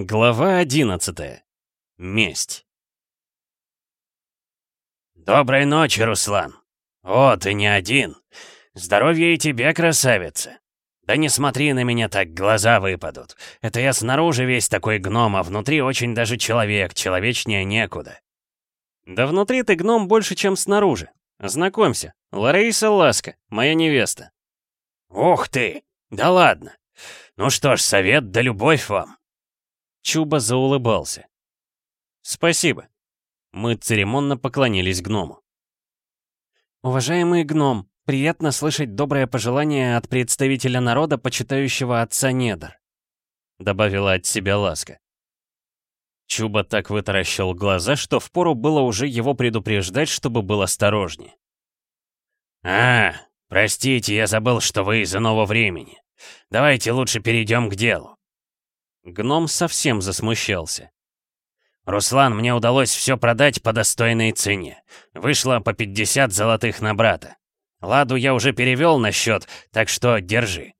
Глава 11. Месть. «Доброй ночи, Руслан. О, ты не один. Здоровья и тебе, красавица. Да не смотри на меня так, глаза выпадут. Это я снаружи весь такой гном, а внутри очень даже человек, человечнее некуда». «Да внутри ты гном больше, чем снаружи. Знакомься, Лариса Ласка, моя невеста». «Ух ты! Да ладно. Ну что ж, совет да любовь вам». Чуба заулыбался. «Спасибо». Мы церемонно поклонились гному. «Уважаемый гном, приятно слышать доброе пожелание от представителя народа, почитающего отца недр», добавила от себя ласка. Чуба так вытаращил глаза, что впору было уже его предупреждать, чтобы был осторожнее. «А, простите, я забыл, что вы из иного времени. Давайте лучше перейдем к делу. Гном совсем засмущался. «Руслан, мне удалось все продать по достойной цене. Вышло по 50 золотых на брата. Ладу я уже перевел на счет, так что держи».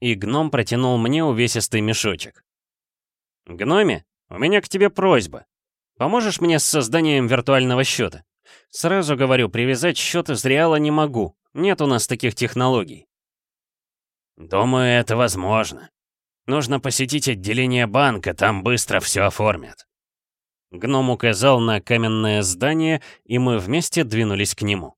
И гном протянул мне увесистый мешочек. «Гноме, у меня к тебе просьба. Поможешь мне с созданием виртуального счета? Сразу говорю, привязать счет из Реала не могу. Нет у нас таких технологий». «Думаю, это возможно. Нужно посетить отделение банка, там быстро все оформят». Гном указал на каменное здание, и мы вместе двинулись к нему.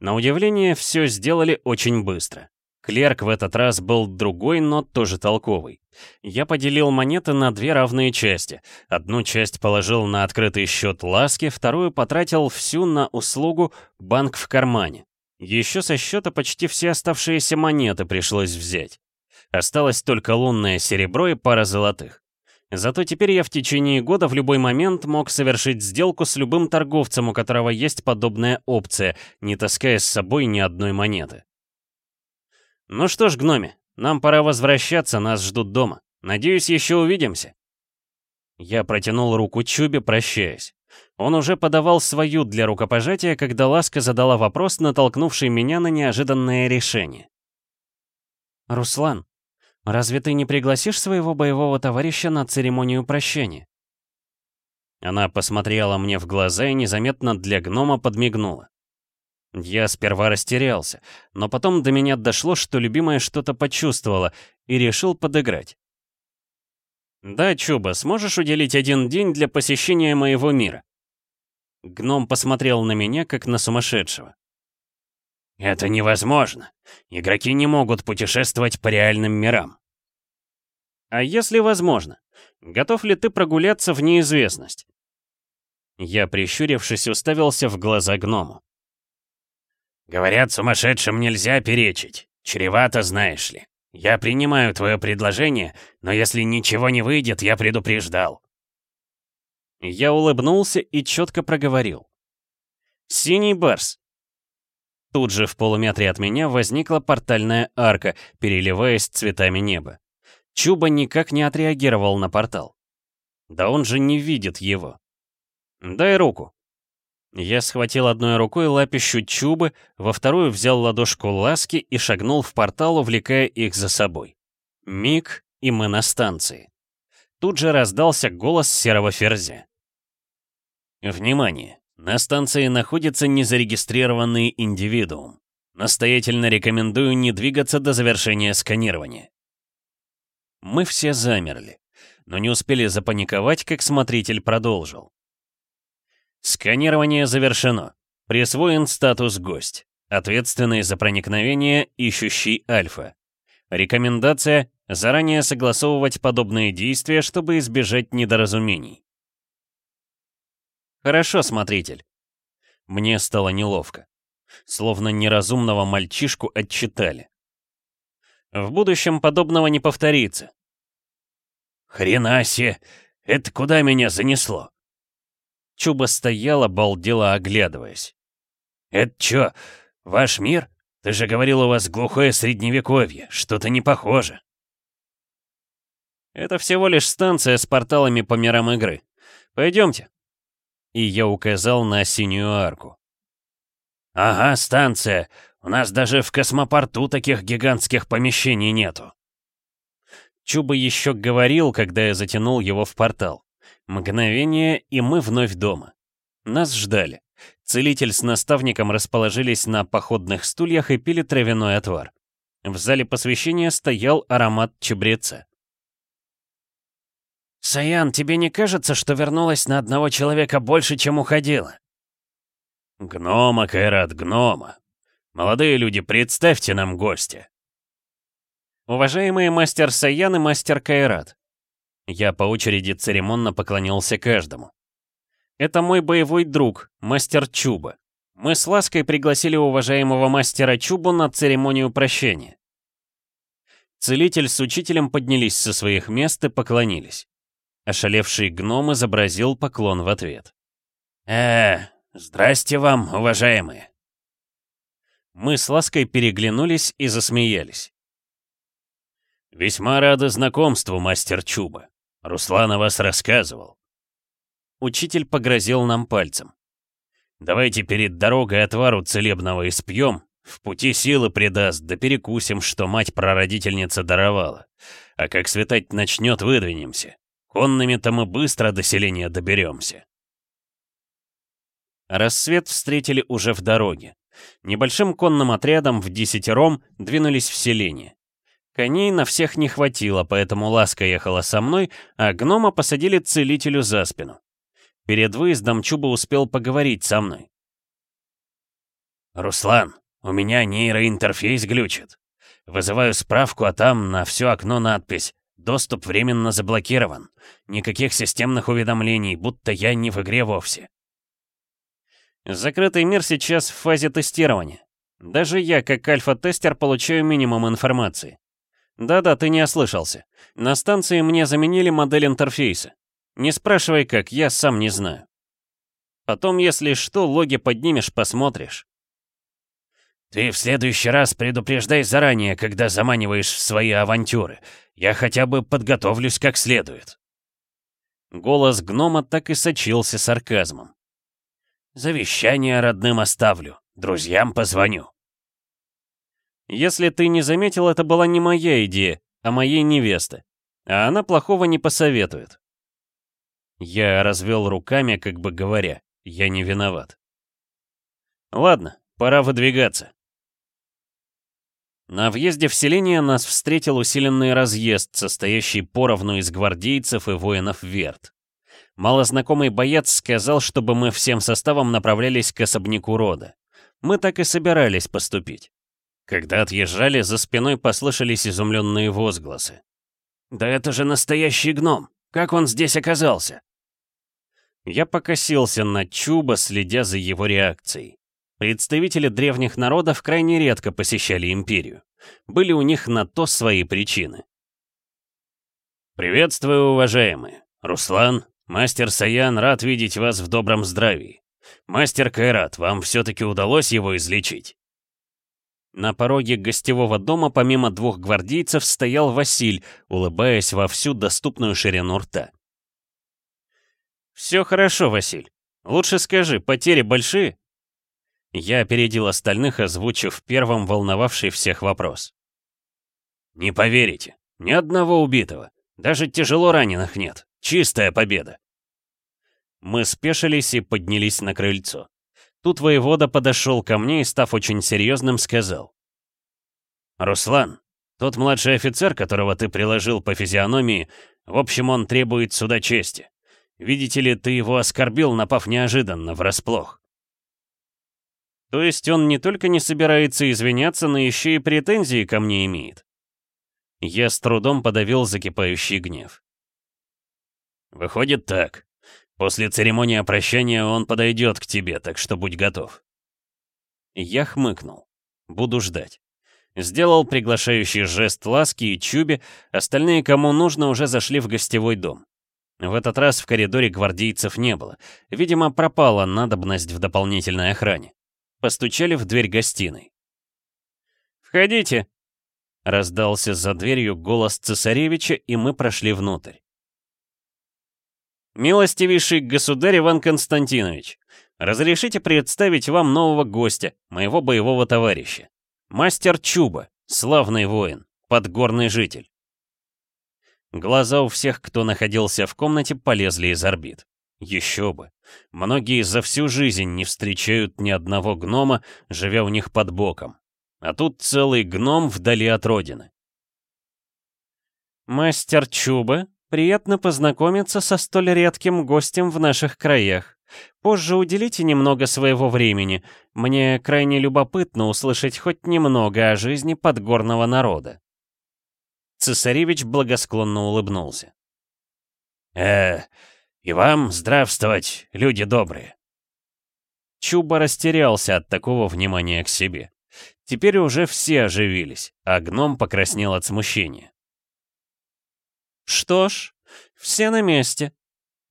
На удивление, все сделали очень быстро. Клерк в этот раз был другой, но тоже толковый. Я поделил монеты на две равные части. Одну часть положил на открытый счет Ласки, вторую потратил всю на услугу «банк в кармане». Еще со счета почти все оставшиеся монеты пришлось взять. Осталось только лунное серебро и пара золотых. Зато теперь я в течение года в любой момент мог совершить сделку с любым торговцем, у которого есть подобная опция, не таская с собой ни одной монеты. Ну что ж, гноми, нам пора возвращаться, нас ждут дома. Надеюсь, еще увидимся. Я протянул руку Чубе, прощаясь. Он уже подавал свою для рукопожатия, когда Ласка задала вопрос, натолкнувший меня на неожиданное решение. «Руслан, Разве ты не пригласишь своего боевого товарища на церемонию прощения?» Она посмотрела мне в глаза и незаметно для гнома подмигнула. Я сперва растерялся, но потом до меня дошло, что любимая что-то почувствовала, и решил подыграть. «Да, Чуба, сможешь уделить один день для посещения моего мира?» Гном посмотрел на меня, как на сумасшедшего. Это невозможно. Игроки не могут путешествовать по реальным мирам. А если возможно? Готов ли ты прогуляться в неизвестность? Я, прищурившись, уставился в глаза гному. Говорят, сумасшедшим нельзя перечить. Чревато, знаешь ли. Я принимаю твое предложение, но если ничего не выйдет, я предупреждал. Я улыбнулся и четко проговорил. «Синий барс, Тут же в полуметре от меня возникла портальная арка, переливаясь цветами неба. Чуба никак не отреагировал на портал. Да он же не видит его. «Дай руку». Я схватил одной рукой лапищу Чубы, во вторую взял ладошку Ласки и шагнул в портал, увлекая их за собой. Миг, и мы на станции. Тут же раздался голос серого ферзя. «Внимание! На станции находится незарегистрированный индивидуум. Настоятельно рекомендую не двигаться до завершения сканирования. Мы все замерли, но не успели запаниковать, как смотритель продолжил. Сканирование завершено. Присвоен статус «Гость». Ответственный за проникновение, ищущий Альфа. Рекомендация – заранее согласовывать подобные действия, чтобы избежать недоразумений. «Хорошо, смотритель». Мне стало неловко. Словно неразумного мальчишку отчитали. В будущем подобного не повторится. «Хрена себе! Это куда меня занесло?» Чуба стояла, балдела, оглядываясь. «Это чё, ваш мир? Ты же говорил, у вас глухое средневековье. Что-то не похоже». «Это всего лишь станция с порталами по мирам игры. Пойдемте, и я указал на синюю арку. «Ага, станция. У нас даже в космопорту таких гигантских помещений нету». Чуба еще говорил, когда я затянул его в портал. Мгновение, и мы вновь дома. Нас ждали. Целитель с наставником расположились на походных стульях и пили травяной отвар. В зале посвящения стоял аромат чебреца. «Саян, тебе не кажется, что вернулась на одного человека больше, чем уходила?» «Гнома, Кайрат, гнома. Молодые люди, представьте нам гостя». Уважаемые мастер Саян и мастер Кайрат. Я по очереди церемонно поклонился каждому. Это мой боевой друг, мастер Чуба. Мы с Лаской пригласили уважаемого мастера Чубу на церемонию прощения. Целитель с учителем поднялись со своих мест и поклонились. Ошалевший гном изобразил поклон в ответ. «Э, здрасте вам, уважаемые!» Мы с Лаской переглянулись и засмеялись. «Весьма рады знакомству, мастер Чуба. Руслан о вас рассказывал». Учитель погрозил нам пальцем. «Давайте перед дорогой отвару целебного испьем, в пути силы придаст, да перекусим, что мать-прародительница даровала. А как светать начнет, выдвинемся. Конными-то мы быстро до селения доберемся». Рассвет встретили уже в дороге. Небольшим конным отрядом в десятером двинулись в селение. Коней на всех не хватило, поэтому Ласка ехала со мной, а гнома посадили целителю за спину. Перед выездом Чуба успел поговорить со мной. «Руслан, у меня нейроинтерфейс глючит. Вызываю справку, а там на все окно надпись «Доступ временно заблокирован». Никаких системных уведомлений, будто я не в игре вовсе. Закрытый мир сейчас в фазе тестирования. Даже я, как альфа-тестер, получаю минимум информации. Да-да, ты не ослышался. На станции мне заменили модель интерфейса. Не спрашивай как, я сам не знаю. Потом, если что, логи поднимешь, посмотришь. Ты в следующий раз предупреждай заранее, когда заманиваешь в свои авантюры. Я хотя бы подготовлюсь как следует. Голос гнома так и сочился сарказмом. Завещание родным оставлю, друзьям позвоню. Если ты не заметил, это была не моя идея, а моей невесты. А она плохого не посоветует. Я развел руками, как бы говоря, я не виноват. Ладно, пора выдвигаться. На въезде в селение нас встретил усиленный разъезд, состоящий поровну из гвардейцев и воинов Верт. Малознакомый боец сказал, чтобы мы всем составом направлялись к особняку рода. Мы так и собирались поступить. Когда отъезжали, за спиной послышались изумленные возгласы. «Да это же настоящий гном! Как он здесь оказался?» Я покосился на Чуба, следя за его реакцией. Представители древних народов крайне редко посещали Империю. Были у них на то свои причины. «Приветствую, уважаемые. Руслан, мастер Саян, рад видеть вас в добром здравии. Мастер Кайрат, вам все-таки удалось его излечить?» На пороге гостевого дома помимо двух гвардейцев стоял Василь, улыбаясь во всю доступную ширину рта. «Все хорошо, Василь. Лучше скажи, потери большие?» Я опередил остальных, озвучив первым волновавший всех вопрос. «Не поверите, ни одного убитого. Даже тяжело раненых нет. Чистая победа». Мы спешились и поднялись на крыльцо. Тут воевода подошел ко мне и, став очень серьезным, сказал. «Руслан, тот младший офицер, которого ты приложил по физиономии, в общем, он требует суда чести. Видите ли, ты его оскорбил, напав неожиданно, врасплох». То есть он не только не собирается извиняться, но еще и претензии ко мне имеет. Я с трудом подавил закипающий гнев. «Выходит так. После церемонии прощания он подойдет к тебе, так что будь готов». Я хмыкнул. Буду ждать. Сделал приглашающий жест ласки и чубе, остальные, кому нужно, уже зашли в гостевой дом. В этот раз в коридоре гвардейцев не было. Видимо, пропала надобность в дополнительной охране. Постучали в дверь гостиной. «Входите!» Раздался за дверью голос цесаревича, и мы прошли внутрь. «Милостивейший государь Иван Константинович, разрешите представить вам нового гостя, моего боевого товарища. Мастер Чуба, славный воин, подгорный житель». Глаза у всех, кто находился в комнате, полезли из орбит. Еще бы. Многие за всю жизнь не встречают ни одного гнома, живя у них под боком. А тут целый гном вдали от родины. «Мастер Чуба, приятно познакомиться со столь редким гостем в наших краях. Позже уделите немного своего времени. Мне крайне любопытно услышать хоть немного о жизни подгорного народа». Цесаревич благосклонно улыбнулся. «Э, и вам здравствовать, люди добрые!» Чуба растерялся от такого внимания к себе. Теперь уже все оживились, а гном покраснел от смущения. «Что ж, все на месте.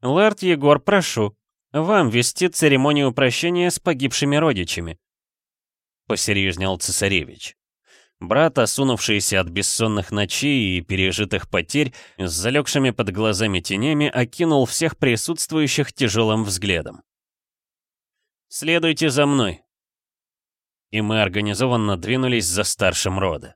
Лэрд Егор, прошу, вам вести церемонию прощения с погибшими родичами», — посерьезнел цесаревич. Брат, осунувшийся от бессонных ночей и пережитых потерь, с залегшими под глазами тенями, окинул всех присутствующих тяжелым взглядом. «Следуйте за мной», и мы организованно двинулись за старшим рода.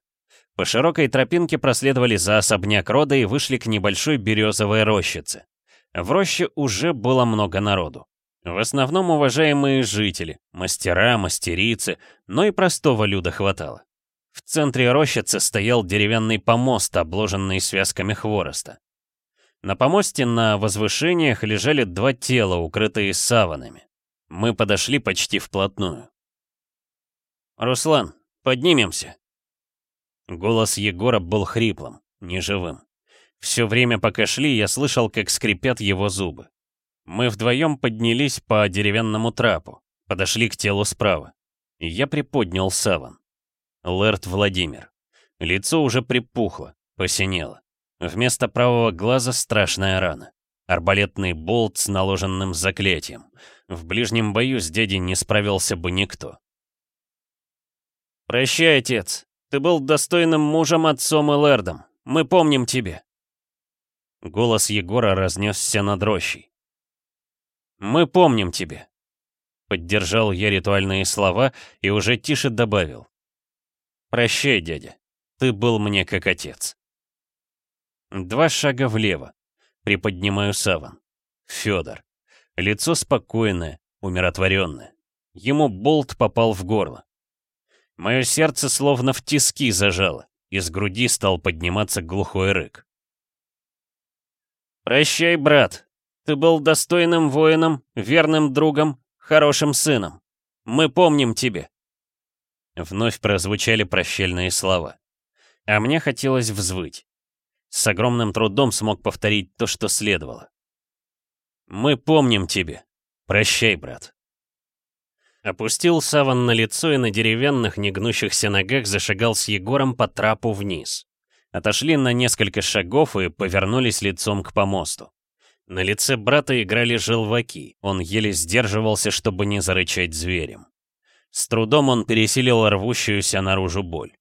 По широкой тропинке проследовали за особняк рода и вышли к небольшой березовой рощице. В роще уже было много народу. В основном уважаемые жители, мастера, мастерицы, но и простого люда хватало. В центре рощицы стоял деревянный помост, обложенный связками хвороста. На помосте на возвышениях лежали два тела, укрытые саванами. Мы подошли почти вплотную. «Руслан, поднимемся!» Голос Егора был хриплым, неживым. Все время, пока шли, я слышал, как скрипят его зубы. Мы вдвоем поднялись по деревянному трапу, подошли к телу справа. Я приподнял саван. Лэрд Владимир. Лицо уже припухло, посинело. Вместо правого глаза страшная рана. Арбалетный болт с наложенным заклятием. В ближнем бою с дядей не справился бы никто. «Прощай, отец. Ты был достойным мужем, отцом и лэрдом. Мы помним тебе». Голос Егора разнесся над рощей. «Мы помним тебе», — поддержал я ритуальные слова и уже тише добавил. «Прощай, дядя, ты был мне как отец». Два шага влево. Приподнимаю саван. Федор. Лицо спокойное, умиротворенное. Ему болт попал в горло. Мое сердце словно в тиски зажало. Из груди стал подниматься глухой рык. «Прощай, брат. Ты был достойным воином, верным другом, хорошим сыном. Мы помним тебе». Вновь прозвучали прощальные слова. А мне хотелось взвыть. С огромным трудом смог повторить то, что следовало. «Мы помним тебе. Прощай, брат». Опустил саван на лицо и на деревянных, негнущихся ногах зашагал с Егором по трапу вниз. Отошли на несколько шагов и повернулись лицом к помосту. На лице брата играли желваки, он еле сдерживался, чтобы не зарычать зверем. С трудом он пересилил рвущуюся наружу боль.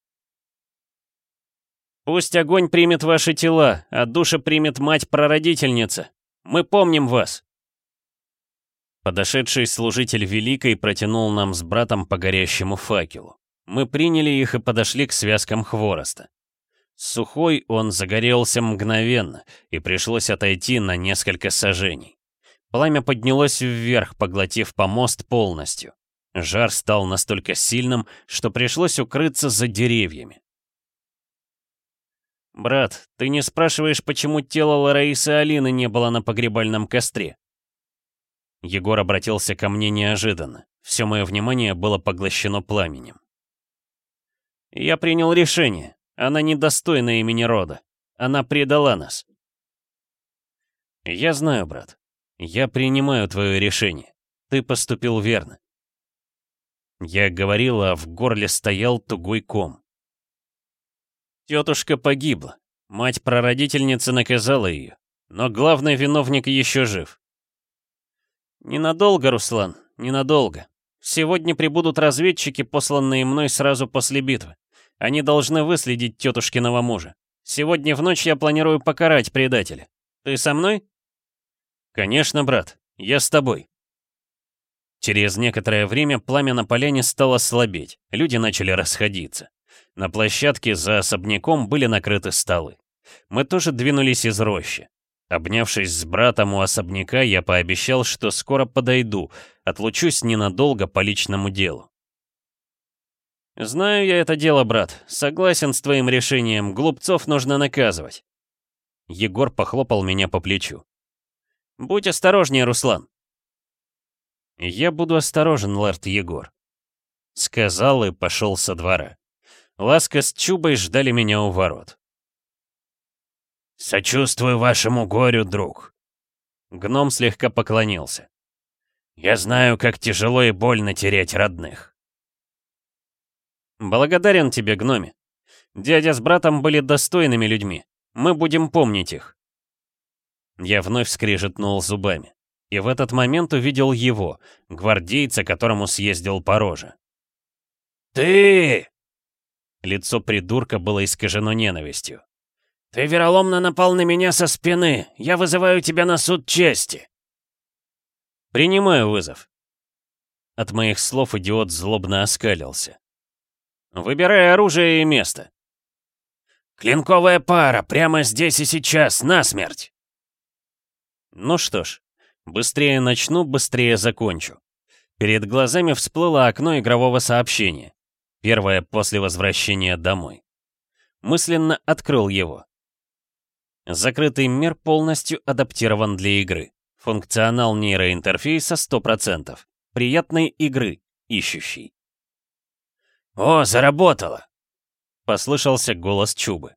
«Пусть огонь примет ваши тела, а душа примет мать-прародительница. Мы помним вас!» Подошедший служитель Великой протянул нам с братом по горящему факелу. Мы приняли их и подошли к связкам хвороста. Сухой он загорелся мгновенно, и пришлось отойти на несколько сажений. Пламя поднялось вверх, поглотив помост полностью. Жар стал настолько сильным, что пришлось укрыться за деревьями. «Брат, ты не спрашиваешь, почему тело Лараисы Алины не было на погребальном костре?» Егор обратился ко мне неожиданно. Все мое внимание было поглощено пламенем. «Я принял решение. Она недостойна имени рода. Она предала нас». «Я знаю, брат. Я принимаю твое решение. Ты поступил верно. Я говорил, а в горле стоял тугой ком. Тетушка погибла. Мать-прародительница наказала ее. Но главный виновник еще жив. Ненадолго, Руслан, ненадолго. Сегодня прибудут разведчики, посланные мной сразу после битвы. Они должны выследить тетушкиного мужа. Сегодня в ночь я планирую покарать предателя. Ты со мной? Конечно, брат. Я с тобой. Через некоторое время пламя на поляне стало слабеть, люди начали расходиться. На площадке за особняком были накрыты столы. Мы тоже двинулись из рощи. Обнявшись с братом у особняка, я пообещал, что скоро подойду, отлучусь ненадолго по личному делу. «Знаю я это дело, брат. Согласен с твоим решением. Глупцов нужно наказывать». Егор похлопал меня по плечу. «Будь осторожнее, Руслан». «Я буду осторожен, лорд Егор», — сказал и пошел со двора. Ласка с Чубой ждали меня у ворот. «Сочувствую вашему горю, друг». Гном слегка поклонился. «Я знаю, как тяжело и больно терять родных». «Благодарен тебе, гноме. Дядя с братом были достойными людьми. Мы будем помнить их». Я вновь скрежетнул зубами. И в этот момент увидел его, гвардейца, которому съездил по роже. «Ты!» Лицо придурка было искажено ненавистью. «Ты вероломно напал на меня со спины. Я вызываю тебя на суд чести». «Принимаю вызов». От моих слов идиот злобно оскалился. «Выбирай оружие и место». «Клинковая пара, прямо здесь и сейчас, насмерть!» Ну что ж, быстрее начну, быстрее закончу. Перед глазами всплыло окно игрового сообщения. Первое после возвращения домой. Мысленно открыл его. Закрытый мир полностью адаптирован для игры. Функционал нейроинтерфейса 100%. Приятной игры, ищущий. «О, заработало!» — послышался голос Чубы.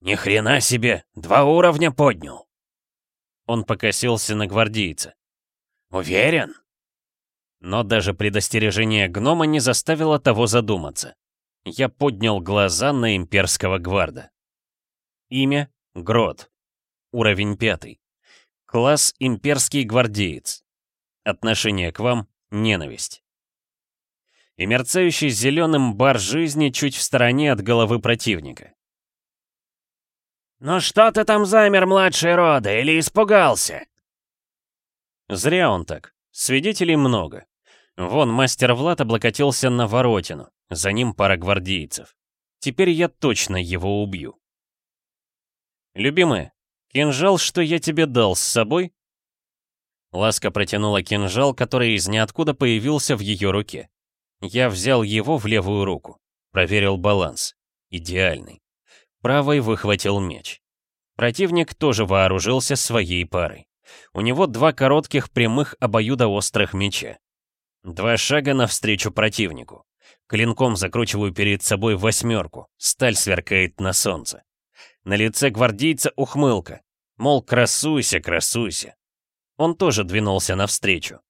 «Ни хрена себе! Два уровня поднял!» Он покосился на гвардейца. «Уверен?» Но даже предостережение гнома не заставило того задуматься. Я поднял глаза на имперского гварда. Имя Грот. Уровень пятый. Класс имперский гвардеец. Отношение к вам — ненависть. И мерцающий зеленым бар жизни чуть в стороне от головы противника. «Ну что ты там замер, младший рода, или испугался?» Зря он так. Свидетелей много. Вон мастер Влад облокотился на воротину. За ним пара гвардейцев. Теперь я точно его убью. «Любимая, кинжал, что я тебе дал, с собой?» Ласка протянула кинжал, который из ниоткуда появился в ее руке. Я взял его в левую руку. Проверил баланс. Идеальный. Правой выхватил меч. Противник тоже вооружился своей парой. У него два коротких прямых обоюдоострых меча. Два шага навстречу противнику. Клинком закручиваю перед собой восьмерку. Сталь сверкает на солнце. На лице гвардейца ухмылка. Мол, красуйся, красуйся. Он тоже двинулся навстречу.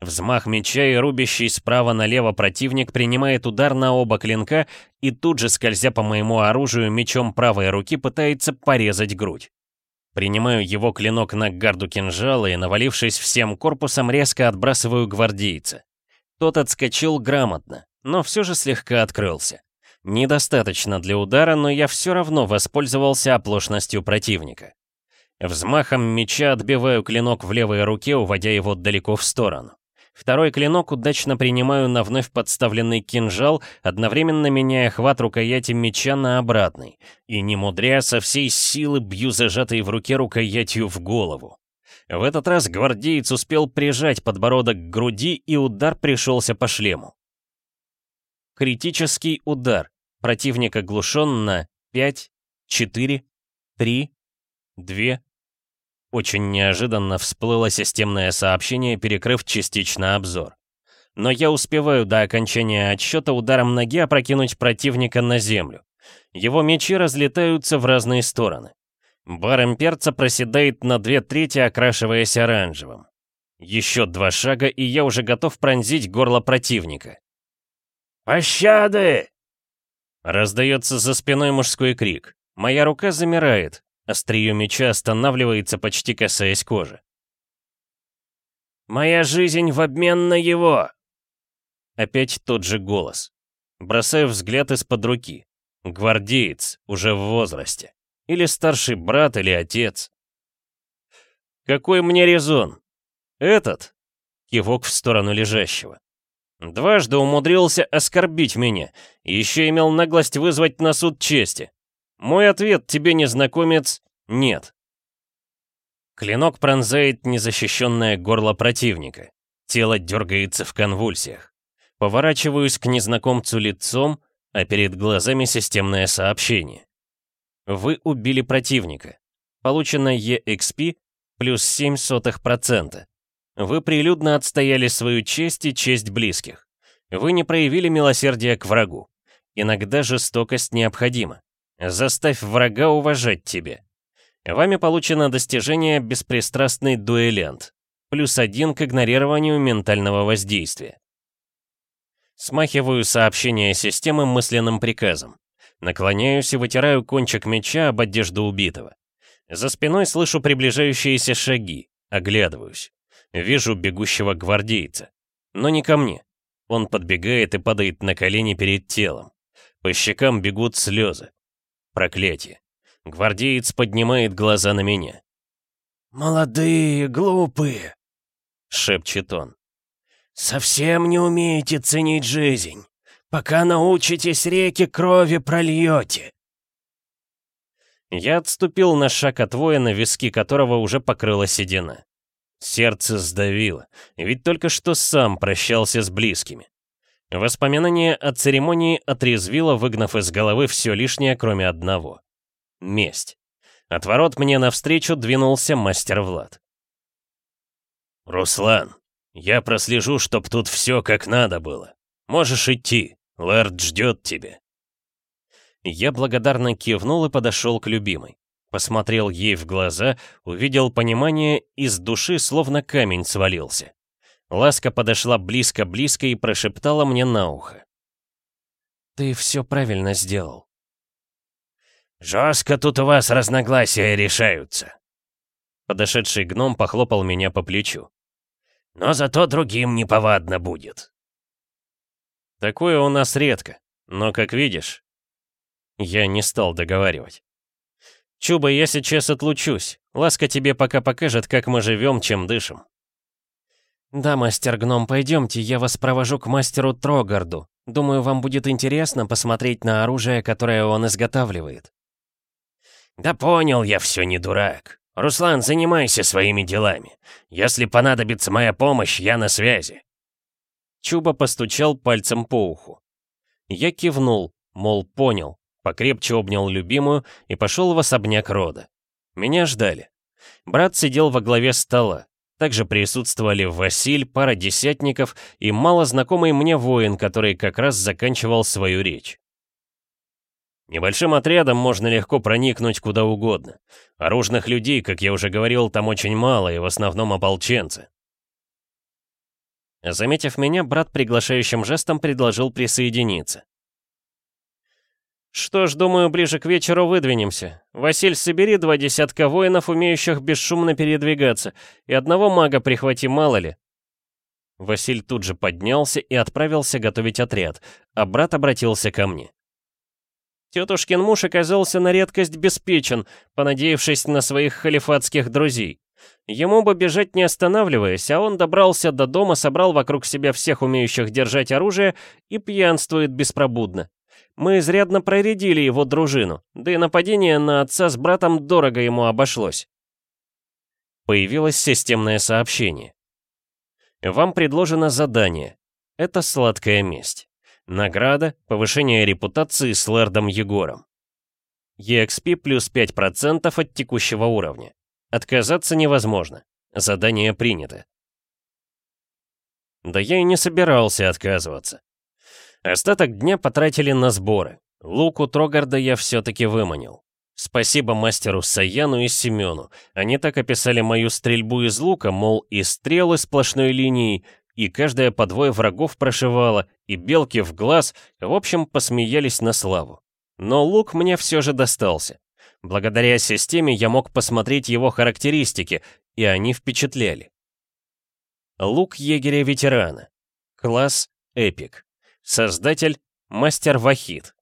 Взмах меча и рубящий справа налево противник принимает удар на оба клинка и тут же, скользя по моему оружию, мечом правой руки пытается порезать грудь. Принимаю его клинок на гарду кинжала и, навалившись всем корпусом, резко отбрасываю гвардейца. Тот отскочил грамотно, но все же слегка открылся. Недостаточно для удара, но я все равно воспользовался оплошностью противника. Взмахом меча отбиваю клинок в левой руке, уводя его далеко в сторону. Второй клинок удачно принимаю на вновь подставленный кинжал, одновременно меняя хват рукояти меча на обратный, и не мудря со всей силы бью зажатой в руке рукоятью в голову. В этот раз гвардеец успел прижать подбородок к груди, и удар пришелся по шлему. Критический удар. Противник оглушен на 5, 4, 3, 2. Очень неожиданно всплыло системное сообщение, перекрыв частично обзор. Но я успеваю до окончания отсчета ударом ноги опрокинуть противника на землю. Его мечи разлетаются в разные стороны. Бар имперца проседает на две трети, окрашиваясь оранжевым. Еще два шага, и я уже готов пронзить горло противника. «Пощады!» Раздается за спиной мужской крик. Моя рука замирает. Острие меча останавливается, почти касаясь кожи. «Моя жизнь в обмен на его!» Опять тот же голос. Бросаю взгляд из-под руки. Гвардеец, уже в возрасте. Или старший брат, или отец. Какой мне резон? Этот? Кивок в сторону лежащего. Дважды умудрился оскорбить меня, и еще имел наглость вызвать на суд чести. Мой ответ тебе, незнакомец, нет. Клинок пронзает незащищенное горло противника. Тело дергается в конвульсиях. Поворачиваюсь к незнакомцу лицом, а перед глазами системное сообщение. Вы убили противника. Получено EXP плюс 0,07%. Вы прилюдно отстояли свою честь и честь близких. Вы не проявили милосердия к врагу. Иногда жестокость необходима. Заставь врага уважать тебя. Вами получено достижение «Беспристрастный дуэлянт», плюс один к игнорированию ментального воздействия. Смахиваю сообщение системы мысленным приказом. Наклоняюсь и вытираю кончик меча об одежду убитого. За спиной слышу приближающиеся шаги, оглядываюсь. Вижу бегущего гвардейца. Но не ко мне. Он подбегает и падает на колени перед телом. По щекам бегут слезы. Проклятие. Гвардеец поднимает глаза на меня. «Молодые, глупые!» — шепчет он. «Совсем не умеете ценить жизнь. Пока научитесь реки крови прольете». Я отступил на шаг от воина, виски которого уже покрыла седина. Сердце сдавило, ведь только что сам прощался с близкими. Воспоминание о церемонии отрезвило, выгнав из головы все лишнее, кроме одного. Месть. От ворот мне навстречу двинулся мастер Влад. «Руслан, я прослежу, чтоб тут все как надо было. Можешь идти, Лэрд ждет тебя». Я благодарно кивнул и подошел к любимой. Посмотрел ей в глаза, увидел понимание, и с души словно камень свалился. Ласка подошла близко-близко и прошептала мне на ухо. «Ты все правильно сделал». «Жестко тут у вас разногласия решаются». Подошедший гном похлопал меня по плечу. «Но зато другим неповадно будет». Такое у нас редко, но, как видишь, я не стал договаривать. «Чуба, я сейчас отлучусь. Ласка тебе пока покажет, как мы живем, чем дышим». «Да, мастер-гном, пойдемте, я вас провожу к мастеру Трогарду. Думаю, вам будет интересно посмотреть на оружие, которое он изготавливает». «Да понял я все, не дурак. Руслан, занимайся своими делами. Если понадобится моя помощь, я на связи». Чуба постучал пальцем по уху. Я кивнул, мол, понял покрепче обнял любимую и пошел в особняк рода. Меня ждали. Брат сидел во главе стола. Также присутствовали Василь, пара десятников и малознакомый мне воин, который как раз заканчивал свою речь. Небольшим отрядом можно легко проникнуть куда угодно. Оружных людей, как я уже говорил, там очень мало, и в основном ополченцы. Заметив меня, брат приглашающим жестом предложил присоединиться. «Что ж, думаю, ближе к вечеру выдвинемся. Василь, собери два десятка воинов, умеющих бесшумно передвигаться, и одного мага прихвати, мало ли». Василь тут же поднялся и отправился готовить отряд, а брат обратился ко мне. Тетушкин муж оказался на редкость беспечен, понадеявшись на своих халифатских друзей. Ему бы бежать не останавливаясь, а он добрался до дома, собрал вокруг себя всех умеющих держать оружие и пьянствует беспробудно. Мы изрядно проредили его дружину, да и нападение на отца с братом дорого ему обошлось. Появилось системное сообщение. Вам предложено задание. Это сладкая месть. Награда — повышение репутации с лэрдом Егором. EXP плюс 5% от текущего уровня. Отказаться невозможно. Задание принято. Да я и не собирался отказываться. Остаток дня потратили на сборы. Луку Трогарда я все-таки выманил. Спасибо мастеру Саяну и Семену. Они так описали мою стрельбу из лука, мол, и стрелы сплошной линией, и каждая по двое врагов прошивала, и белки в глаз, в общем, посмеялись на славу. Но лук мне все же достался. Благодаря системе я мог посмотреть его характеристики, и они впечатляли. Лук егеря-ветерана. Класс Эпик. Создатель — мастер Вахид.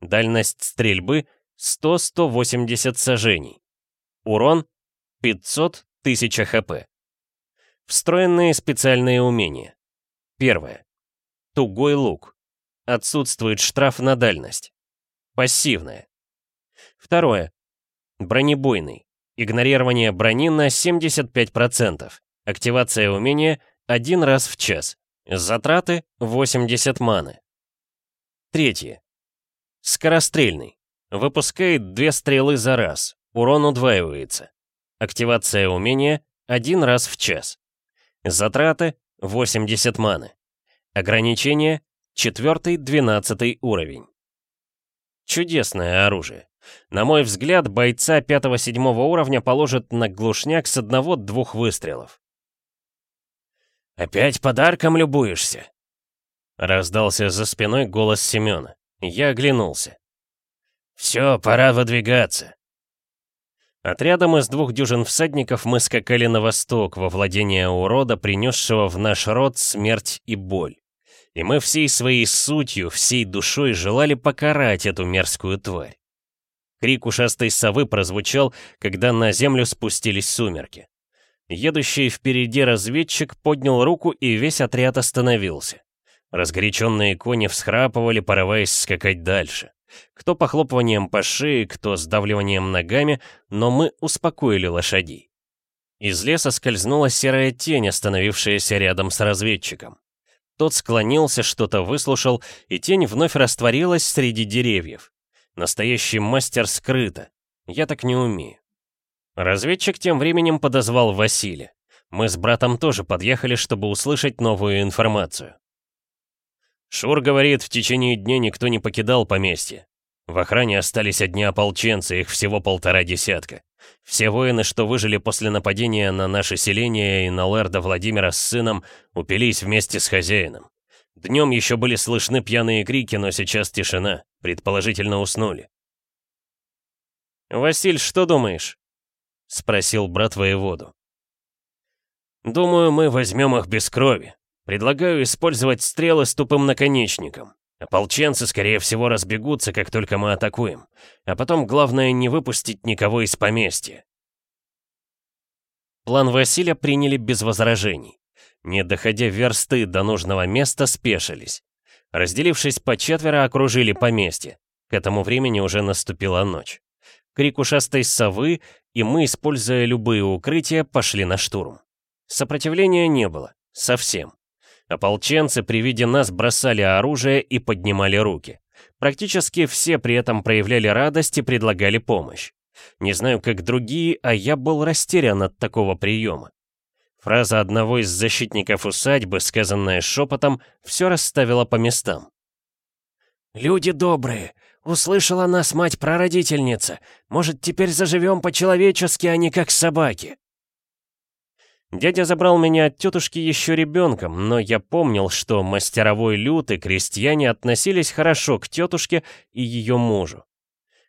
Дальность стрельбы — 100-180 сажений. Урон — 500 тысяч хп. Встроенные специальные умения. Первое. Тугой лук. Отсутствует штраф на дальность. Пассивное. Второе. Бронебойный. Игнорирование брони на 75%. Активация умения один раз в час. Затраты 80 маны. Третье. Скорострельный. Выпускает две стрелы за раз. Урон удваивается. Активация умения один раз в час. Затраты 80 маны. Ограничение 4-12 уровень. Чудесное оружие. На мой взгляд, бойца 5-7 уровня положат на глушняк с одного-двух выстрелов. «Опять подарком любуешься?» Раздался за спиной голос Семёна. Я оглянулся. «Все, пора выдвигаться». Отрядом из двух дюжин всадников мы скакали на восток, во владение урода, принесшего в наш род смерть и боль. И мы всей своей сутью, всей душой желали покарать эту мерзкую тварь. Крик ушастой совы прозвучал, когда на землю спустились сумерки. Едущий впереди разведчик поднял руку, и весь отряд остановился. Разгоряченные кони всхрапывали, порываясь скакать дальше. Кто похлопыванием по шее, кто сдавливанием ногами, но мы успокоили лошадей. Из леса скользнула серая тень, остановившаяся рядом с разведчиком. Тот склонился, что-то выслушал, и тень вновь растворилась среди деревьев. Настоящий мастер скрыто. Я так не умею. Разведчик тем временем подозвал Василия. Мы с братом тоже подъехали, чтобы услышать новую информацию. Шур говорит, в течение дня никто не покидал поместье. В охране остались одни ополченцы, их всего полтора десятка. Все воины, что выжили после нападения на наше селение и на лэрда Владимира с сыном, упились вместе с хозяином. Днем еще были слышны пьяные крики, но сейчас тишина. Предположительно уснули. «Василь, что думаешь?» — спросил брат воеводу. «Думаю, мы возьмем их без крови. Предлагаю использовать стрелы с тупым наконечником. Ополченцы, скорее всего, разбегутся, как только мы атакуем. А потом главное не выпустить никого из поместья». План Василия приняли без возражений. Не доходя версты до нужного места, спешились. Разделившись по четверо, окружили поместье. К этому времени уже наступила ночь. Крик ушастой совы, и мы, используя любые укрытия, пошли на штурм. Сопротивления не было. Совсем. Ополченцы при виде нас бросали оружие и поднимали руки. Практически все при этом проявляли радость и предлагали помощь. Не знаю, как другие, а я был растерян от такого приема. Фраза одного из защитников усадьбы, сказанная шепотом, все расставила по местам. «Люди добрые, услышала нас мать-прародительница. Может, теперь заживем по-человечески, а не как собаки?» Дядя забрал меня от тетушки еще ребенком, но я помнил, что мастеровой люд и крестьяне относились хорошо к тетушке и ее мужу.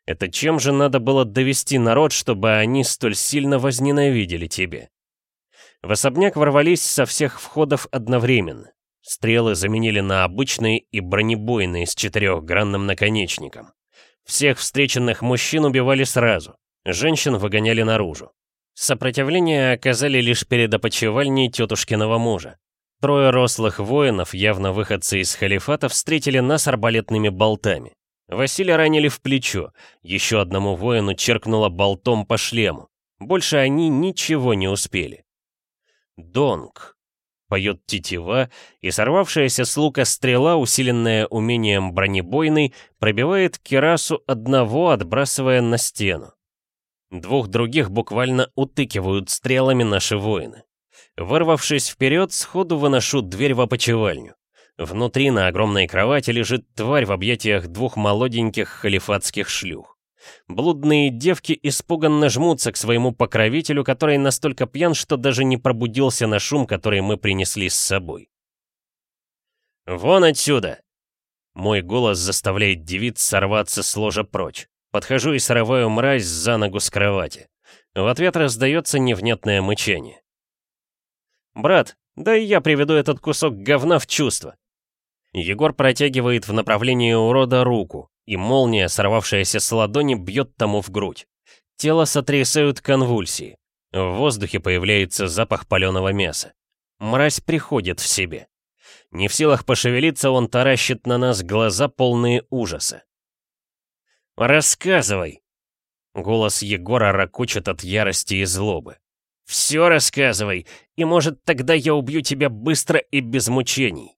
Это чем же надо было довести народ, чтобы они столь сильно возненавидели тебе? В особняк ворвались со всех входов одновременно. Стрелы заменили на обычные и бронебойные с четырехгранным наконечником. Всех встреченных мужчин убивали сразу, женщин выгоняли наружу. Сопротивление оказали лишь перед опочивальней тетушкиного мужа. Трое рослых воинов, явно выходцы из халифата, встретили нас арбалетными болтами. Василия ранили в плечо, еще одному воину черкнуло болтом по шлему. Больше они ничего не успели. «Донг», — поет тетива, и сорвавшаяся с лука стрела, усиленная умением бронебойной, пробивает кирасу одного, отбрасывая на стену. Двух других буквально утыкивают стрелами наши воины. Вырвавшись вперед, сходу выношу дверь в опочивальню. Внутри на огромной кровати лежит тварь в объятиях двух молоденьких халифатских шлюх. Блудные девки испуганно жмутся к своему покровителю, который настолько пьян, что даже не пробудился на шум, который мы принесли с собой. «Вон отсюда!» Мой голос заставляет девиц сорваться с ложа прочь. Подхожу и срываю мразь за ногу с кровати. В ответ раздается невнятное мычание. «Брат, да и я приведу этот кусок говна в чувство». Егор протягивает в направлении урода руку, и молния, сорвавшаяся с ладони, бьет тому в грудь. Тело сотрясают конвульсии. В воздухе появляется запах паленого мяса. Мразь приходит в себе. Не в силах пошевелиться, он таращит на нас глаза полные ужаса. «Рассказывай!» Голос Егора ракочет от ярости и злобы. «Все рассказывай, и может тогда я убью тебя быстро и без мучений».